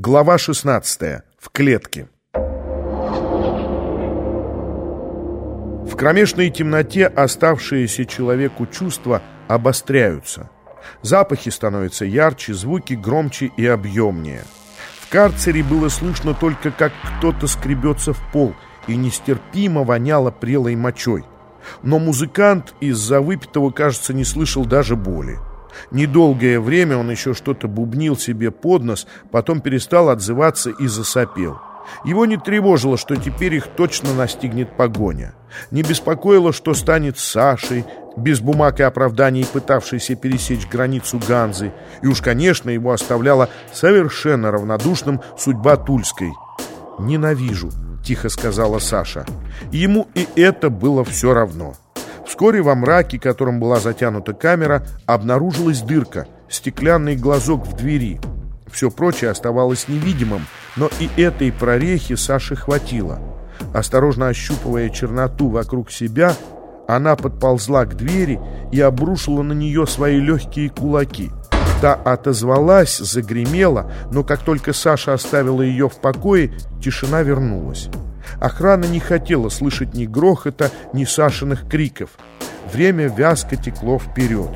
Глава 16. В клетке. В кромешной темноте оставшиеся человеку чувства обостряются. Запахи становятся ярче, звуки громче и объемнее. В карцере было слышно только, как кто-то скребется в пол, и нестерпимо воняло прелой мочой. Но музыкант из-за выпитого, кажется, не слышал даже боли. Недолгое время он еще что-то бубнил себе под нос, потом перестал отзываться и засопел. Его не тревожило, что теперь их точно настигнет погоня. Не беспокоило, что станет Сашей, без бумаг и оправданий пытавшейся пересечь границу Ганзы. И уж, конечно, его оставляла совершенно равнодушным судьба Тульской. «Ненавижу», — тихо сказала Саша. Ему и это было все равно. Вскоре во мраке, которым была затянута камера, обнаружилась дырка, стеклянный глазок в двери. Все прочее оставалось невидимым, но и этой прорехи Саше хватило. Осторожно ощупывая черноту вокруг себя, она подползла к двери и обрушила на нее свои легкие кулаки. Та отозвалась, загремела, но как только Саша оставила ее в покое, тишина вернулась. Охрана не хотела слышать ни грохота, ни Сашиных криков. Время вязко текло вперед.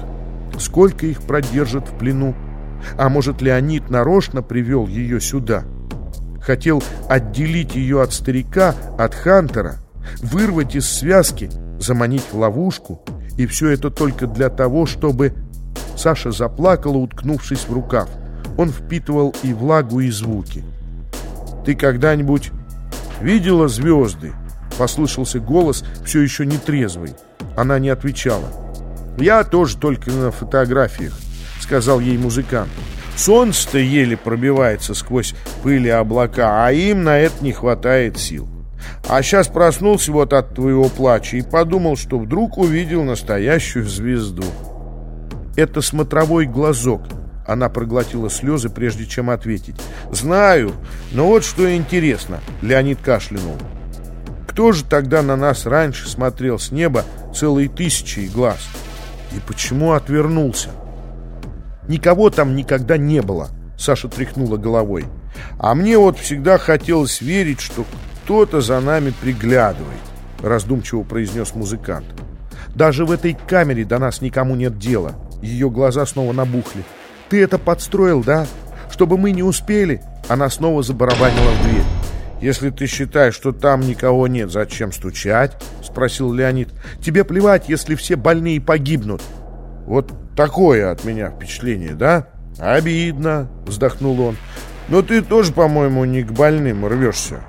Сколько их продержат в плену? А может, Леонид нарочно привел ее сюда? Хотел отделить ее от старика, от Хантера, вырвать из связки, заманить в ловушку. И все это только для того, чтобы... Саша заплакала, уткнувшись в рукав. Он впитывал и влагу, и звуки. «Ты когда-нибудь «Видела звезды?» — послышался голос, все еще не трезвый. Она не отвечала. «Я тоже только на фотографиях», — сказал ей музыкант. «Солнце-то еле пробивается сквозь пыли облака, а им на это не хватает сил. А сейчас проснулся вот от твоего плача и подумал, что вдруг увидел настоящую звезду». «Это смотровой глазок», она проглотила слезы, прежде чем ответить. «Знаю, но вот что интересно», — Леонид кашлянул. «Кто же тогда на нас раньше смотрел с неба целые тысячи глаз? И почему отвернулся?» «Никого там никогда не было», — Саша тряхнула головой. «А мне вот всегда хотелось верить, что кто-то за нами приглядывает», — раздумчиво произнес музыкант. «Даже в этой камере до нас никому нет дела». Ее глаза снова набухли. Ты это подстроил, да? Чтобы мы не успели?» Она снова забарабанила в дверь. «Если ты считаешь, что там никого нет, зачем стучать?» Спросил Леонид. «Тебе плевать, если все больные погибнут». «Вот такое от меня впечатление, да?» «Обидно», вздохнул он. «Но ты тоже, по-моему, не к больным рвешься.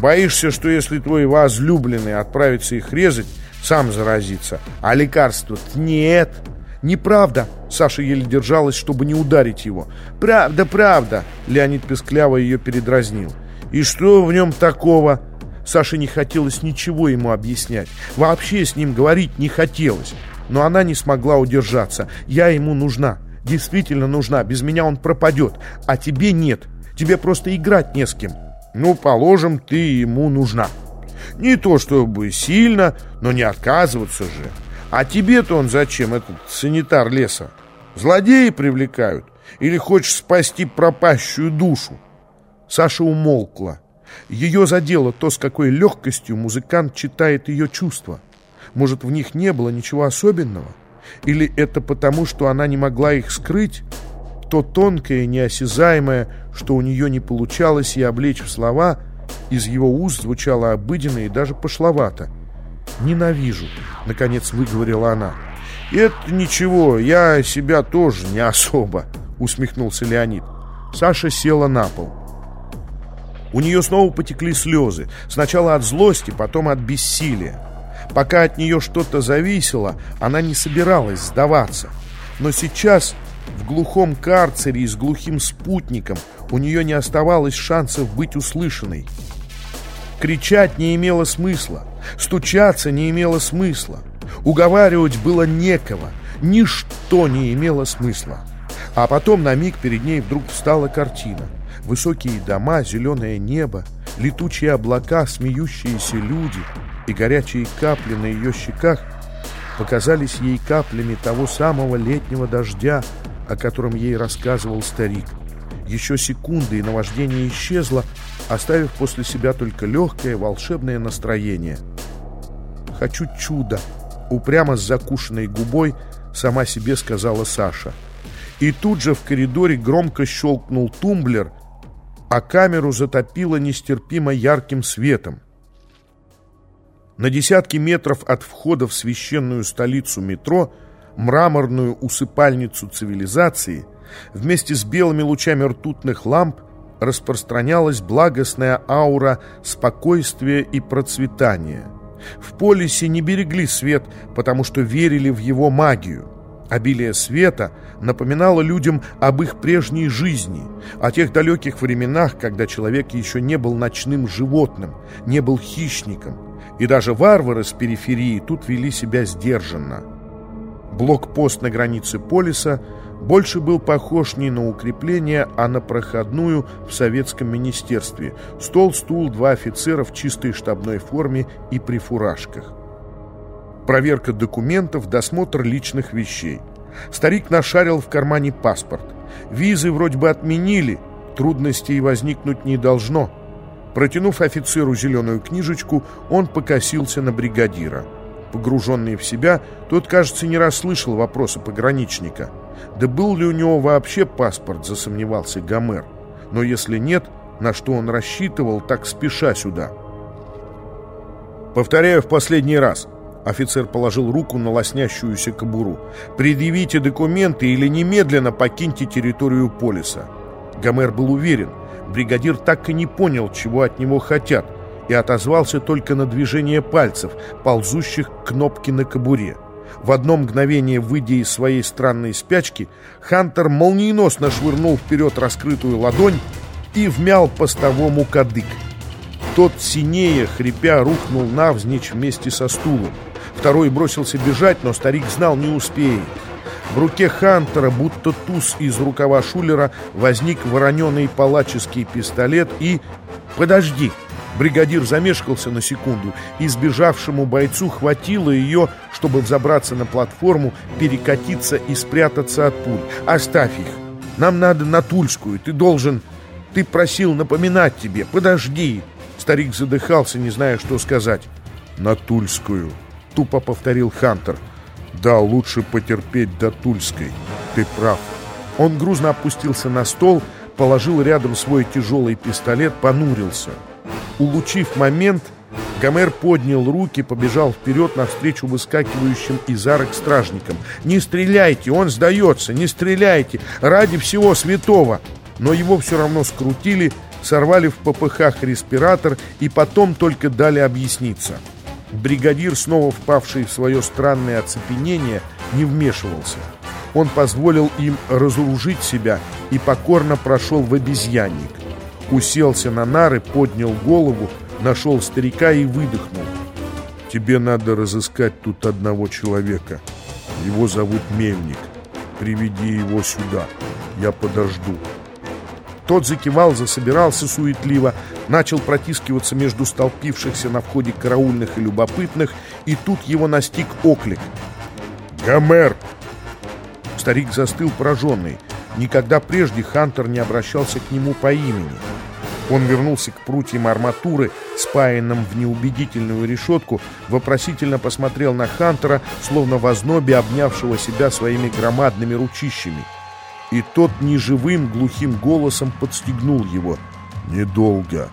Боишься, что если твой возлюбленный отправится их резать, сам заразится. А лекарства нет». «Неправда!» Саша еле держалась, чтобы не ударить его. «Правда, правда!» Леонид Пескляво ее передразнил. «И что в нем такого?» Саше не хотелось ничего ему объяснять. Вообще с ним говорить не хотелось. Но она не смогла удержаться. «Я ему нужна. Действительно нужна. Без меня он пропадет. А тебе нет. Тебе просто играть не с кем». «Ну, положим, ты ему нужна. Не то чтобы сильно, но не отказываться же». А тебе-то он зачем, этот санитар леса? Злодеи привлекают? Или хочешь спасти пропащую душу?» Саша умолкла. Ее задело то, с какой легкостью музыкант читает ее чувства. Может, в них не было ничего особенного? Или это потому, что она не могла их скрыть? То тонкое, неосязаемое, что у нее не получалось и облечь в слова, из его уст звучало обыденно и даже пошловато. «Ненавижу», — наконец выговорила она. «Это ничего, я себя тоже не особо», — усмехнулся Леонид. Саша села на пол. У нее снова потекли слезы. Сначала от злости, потом от бессилия. Пока от нее что-то зависело, она не собиралась сдаваться. Но сейчас, в глухом карцере и с глухим спутником, у нее не оставалось шансов быть услышанной. Кричать не имело смысла. Стучаться не имело смысла. Уговаривать было некого. Ничто не имело смысла. А потом на миг перед ней вдруг встала картина. Высокие дома, зеленое небо, летучие облака, смеющиеся люди и горячие капли на ее щеках показались ей каплями того самого летнего дождя, о котором ей рассказывал старик. Еще секунды, и наваждение исчезло, оставив после себя только легкое волшебное настроение. «Хочу чуда!» — упрямо с закушенной губой сама себе сказала Саша. И тут же в коридоре громко щелкнул тумблер, а камеру затопило нестерпимо ярким светом. На десятки метров от входа в священную столицу метро, мраморную усыпальницу цивилизации, вместе с белыми лучами ртутных ламп распространялась благостная аура спокойствия и процветания. В полисе не берегли свет, потому что верили в его магию. Обилие света напоминало людям об их прежней жизни, о тех далеких временах, когда человек еще не был ночным животным, не был хищником, и даже варвары с периферии тут вели себя сдержанно. Блокпост на границе полиса больше был похож не на укрепление, а на проходную в советском министерстве. Стол, стул, два офицера в чистой штабной форме и при фуражках. Проверка документов, досмотр личных вещей. Старик нашарил в кармане паспорт. Визы вроде бы отменили, трудностей возникнуть не должно. Протянув офицеру зеленую книжечку, он покосился на бригадира. Погруженный в себя, тот, кажется, не расслышал вопроса пограничника. Да был ли у него вообще паспорт, засомневался Гомер. Но если нет, на что он рассчитывал, так спеша сюда? «Повторяю в последний раз», Офицер положил руку на лоснящуюся кобуру. «Предъявите документы или немедленно покиньте территорию полиса». Гомер был уверен, бригадир так и не понял, чего от него хотят, и отозвался только на движение пальцев, ползущих к кнопке на кобуре. В одно мгновение, выйдя из своей странной спячки, Хантер молниеносно швырнул вперед раскрытую ладонь и вмял постовому кадык. Тот, синее, хрипя, рухнул навзничь вместе со стулом. Второй бросился бежать, но старик знал, не успеет. В руке Хантера, будто туз из рукава Шулера, возник вороненый палаческий пистолет и... «Подожди!» Бригадир замешкался на секунду, и сбежавшему бойцу хватило ее, чтобы взобраться на платформу, перекатиться и спрятаться от пуль. «Оставь их! Нам надо на Тульскую, ты должен... Ты просил напоминать тебе, подожди!» Старик задыхался, не зная, что сказать. «На Тульскую!» тупо повторил Хантер. «Да, лучше потерпеть до Тульской. Ты прав». Он грузно опустился на стол, положил рядом свой тяжелый пистолет, понурился. Улучив момент, Гомер поднял руки, побежал вперед навстречу выскакивающим из арок стражникам. «Не стреляйте! Он сдается! Не стреляйте! Ради всего святого!» Но его все равно скрутили, сорвали в попыхах респиратор и потом только дали объясниться. Бригадир, снова впавший в свое странное оцепенение, не вмешивался. Он позволил им разоружить себя и покорно прошел в обезьянник. Уселся на нары, поднял голову, нашел старика и выдохнул. «Тебе надо разыскать тут одного человека. Его зовут Мельник. Приведи его сюда. Я подожду». Тот закивал, засобирался суетливо, начал протискиваться между столпившихся на входе караульных и любопытных, и тут его настиг оклик. «Гомер!» Старик застыл пораженный. Никогда прежде Хантер не обращался к нему по имени. Он вернулся к прутьям арматуры, спаянным в неубедительную решетку, вопросительно посмотрел на Хантера, словно в ознобе обнявшего себя своими громадными ручищами и тот неживым глухим голосом подстегнул его. «Недолго.